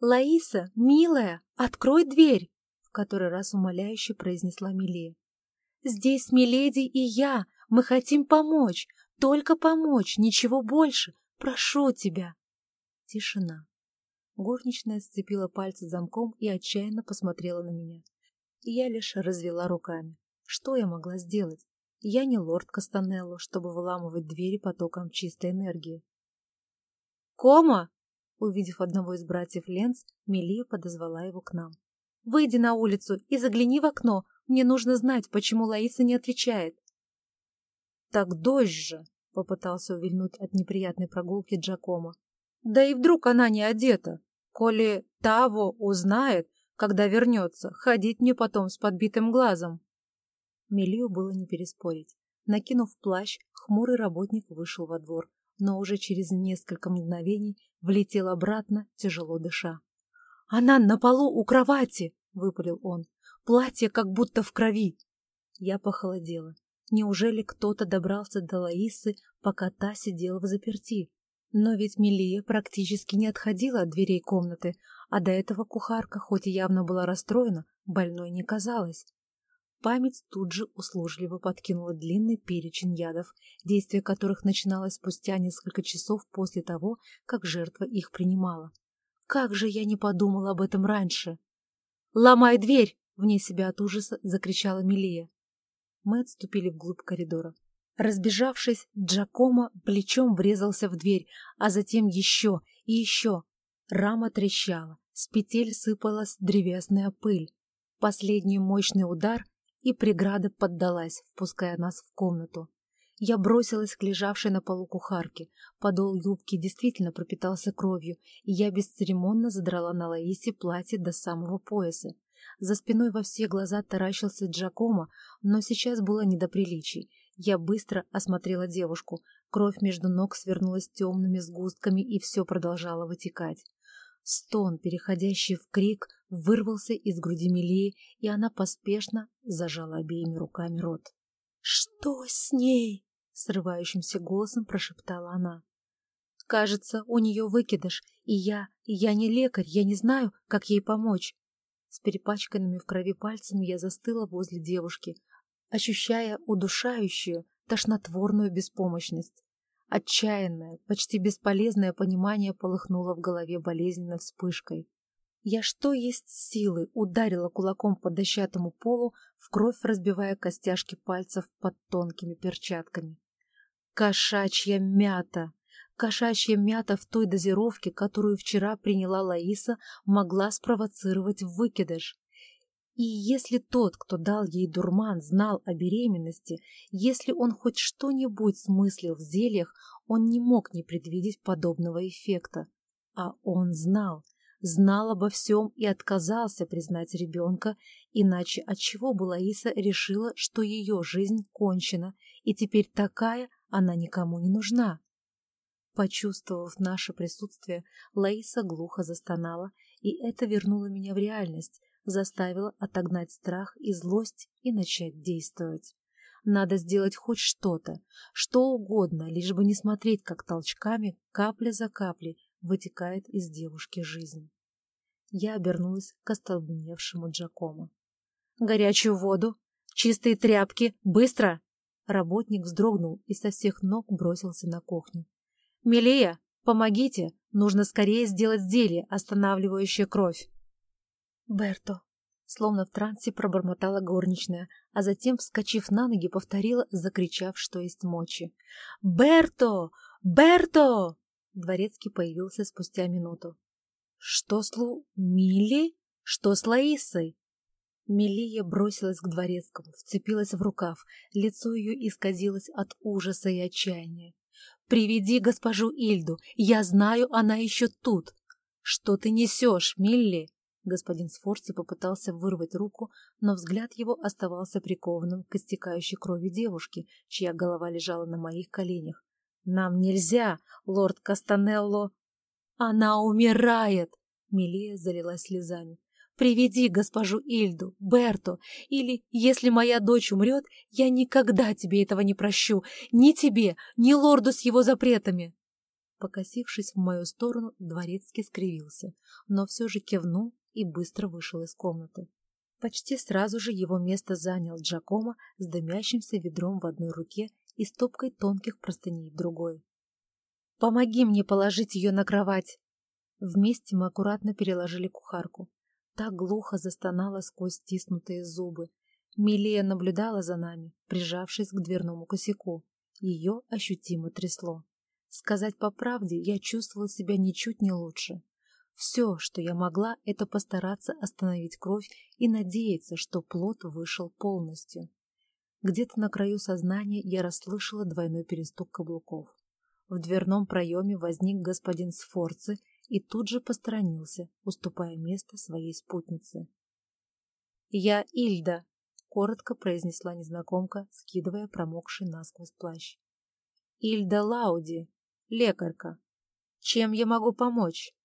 «Лаиса, милая, открой дверь!» — в который раз умоляюще произнесла Милея. «Здесь Миледи и я, мы хотим помочь, только помочь, ничего больше, прошу тебя!» Тишина. Горничная сцепила пальцы замком и отчаянно посмотрела на меня. Я лишь развела руками. Что я могла сделать? Я не лорд Кастанелло, чтобы выламывать двери потоком чистой энергии. «Кома!» Увидев одного из братьев Ленц, Мелия подозвала его к нам. «Выйди на улицу и загляни в окно. Мне нужно знать, почему Лаиса не отвечает». «Так дождь же!» — попытался увильнуть от неприятной прогулки Джакома. «Да и вдруг она не одета? Коли Таво узнает, когда вернется, ходить мне потом с подбитым глазом». Мелию было не переспорить. Накинув плащ, хмурый работник вышел во двор, но уже через несколько мгновений влетел обратно, тяжело дыша. «Она на полу у кровати!» — выпалил он. «Платье как будто в крови!» Я похолодела. Неужели кто-то добрался до Лаисы, пока та сидела в заперти? Но ведь Милия практически не отходила от дверей комнаты, а до этого кухарка, хоть и явно была расстроена, больной не казалась. Память тут же услужливо подкинула длинный перечень ядов, действие которых начиналось спустя несколько часов после того, как жертва их принимала. Как же я не подумала об этом раньше! «Ломай дверь!» — вне себя от ужаса закричала Милия. Мы отступили вглубь коридора. Разбежавшись, Джакомо плечом врезался в дверь, а затем еще и еще. Рама трещала, с петель сыпалась древесная пыль. Последний мощный удар, и преграда поддалась, впуская нас в комнату. Я бросилась к лежавшей на полу кухарке. Подол юбки действительно пропитался кровью, и я бесцеремонно задрала на Лаисе платье до самого пояса. За спиной во все глаза таращился Джакомо, но сейчас было не до приличий. Я быстро осмотрела девушку. Кровь между ног свернулась темными сгустками, и все продолжало вытекать. Стон, переходящий в крик, вырвался из груди Мелии, и она поспешно зажала обеими руками рот. «Что с ней?» — срывающимся голосом прошептала она. «Кажется, у нее выкидыш, и я, я не лекарь, я не знаю, как ей помочь». С перепачканными в крови пальцами я застыла возле девушки, ощущая удушающую, тошнотворную беспомощность. Отчаянное, почти бесполезное понимание полыхнуло в голове болезненной вспышкой. Я что есть силы ударила кулаком по дощатому полу, в кровь разбивая костяшки пальцев под тонкими перчатками. Кошачья мята! Кошачья мята в той дозировке, которую вчера приняла Лаиса, могла спровоцировать выкидыш. И если тот, кто дал ей дурман, знал о беременности, если он хоть что-нибудь смыслил в зельях, он не мог не предвидеть подобного эффекта. А он знал, знал обо всем и отказался признать ребенка, иначе отчего бы Лаиса решила, что ее жизнь кончена, и теперь такая она никому не нужна. Почувствовав наше присутствие, Лаиса глухо застонала, и это вернуло меня в реальность, заставила отогнать страх и злость и начать действовать. Надо сделать хоть что-то, что угодно, лишь бы не смотреть, как толчками, капля за каплей, вытекает из девушки жизнь. Я обернулась к остолбневшему Джакому. «Горячую воду! Чистые тряпки! Быстро!» Работник вздрогнул и со всех ног бросился на кухню. «Милея, помогите! Нужно скорее сделать зелье, останавливающее кровь!» «Берто!» Словно в трансе пробормотала горничная, а затем, вскочив на ноги, повторила, закричав, что есть мочи. «Берто! Берто!» Дворецкий появился спустя минуту. «Что с Лу... Милли? Что с Лаисой?» Милия бросилась к дворецкому, вцепилась в рукав, лицо ее исказилось от ужаса и отчаяния. «Приведи госпожу Ильду, я знаю, она еще тут!» «Что ты несешь, Милли?» Господин Сфорци попытался вырвать руку, но взгляд его оставался прикованным к истекающей крови девушки, чья голова лежала на моих коленях. «Нам нельзя, лорд Кастанелло!» «Она умирает!» Милия залилась слезами. «Приведи госпожу Ильду, Берту, или, если моя дочь умрет, я никогда тебе этого не прощу, ни тебе, ни лорду с его запретами!» Покосившись в мою сторону, дворецкий скривился, но все же кивнул и быстро вышел из комнаты. Почти сразу же его место занял Джакомо с дымящимся ведром в одной руке и стопкой тонких простыней в другой. «Помоги мне положить ее на кровать!» Вместе мы аккуратно переложили кухарку. Так глухо застонала сквозь стиснутые зубы. Милия наблюдала за нами, прижавшись к дверному косяку. Ее ощутимо трясло. Сказать по правде, я чувствовала себя ничуть не лучше. Все, что я могла, это постараться остановить кровь и надеяться, что плод вышел полностью. Где-то на краю сознания я расслышала двойной перестук каблуков. В дверном проеме возник господин Сфорцы и тут же посторонился, уступая место своей спутнице. «Я Ильда», — коротко произнесла незнакомка, скидывая промокший насквозь плащ. «Ильда Лауди, лекарка. Чем я могу помочь?»